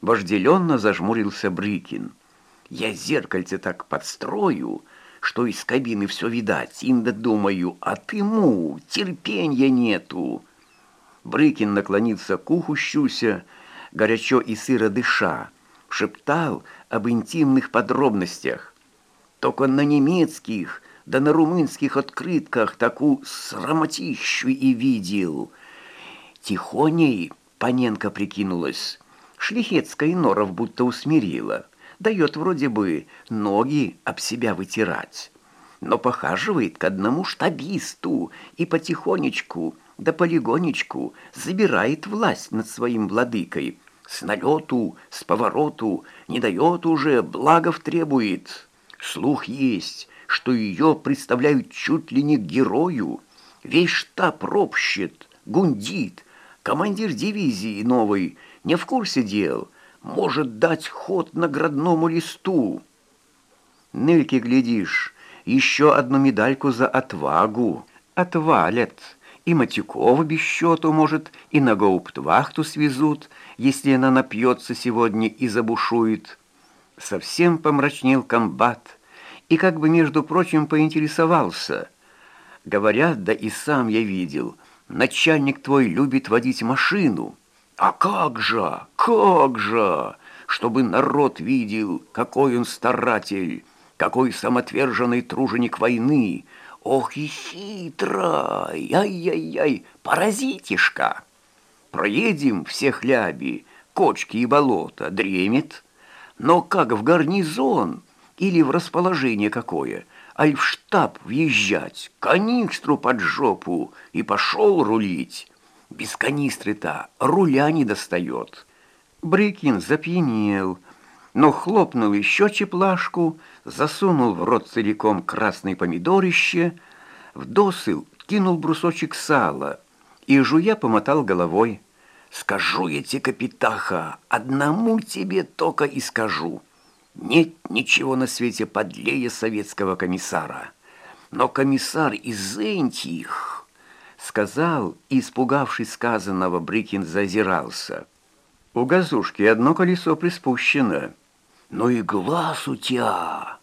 Вожделенно зажмурился Брыкин. «Я зеркальце так подстрою, что из кабины все видать. Инда думаю, а ты, му, терпенья нету». Брыкин наклонился к уху Щуся, горячо и сыро дыша, шептал об интимных подробностях. Только на немецких, да на румынских открытках такую срамотищу и видел. Тихоней Паненко прикинулась. Шлихетская норов будто усмирила. Дает вроде бы ноги об себя вытирать. Но похаживает к одному штабисту и потихонечку, да полигонечку забирает власть над своим владыкой. С налету, с повороту, не дает уже, благов требует. Слух есть, что ее представляют чуть ли не герою. Весь штаб ропщет, гундит, командир дивизии новый не в курсе дел, может дать ход наградному листу. Нельке, глядишь, еще одну медальку за отвагу отвалят. И Матюкова без счету, может, и на гауптвахту свезут, если она напьется сегодня и забушует. Совсем помрачнел комбат и как бы, между прочим, поинтересовался. Говорят, да и сам я видел, начальник твой любит водить машину. А как же, как же, чтобы народ видел, какой он старатель, какой самоотверженный труженик войны, Ох и хитрый, ай-яй-яй, паразитишка. Проедем все хляби, кочки и болота, дремет. Но как в гарнизон или в расположение какое, аль в штаб въезжать, канистру под жопу и пошел рулить. Без канистры-то руля не достает. Брыкин запьянел, но хлопнул еще чеплашку, засунул в рот целиком красный помидорище, в досыл кинул брусочек сала и, жуя, помотал головой. «Скажу я тебе, капитаха, одному тебе только и скажу. Нет ничего на свете подлее советского комиссара. Но комиссар из Энтих...» Сказал, испугавшись сказанного, Брыкин зазирался. «У газушки одно колесо приспущено». «Ну и глаз у тебя!»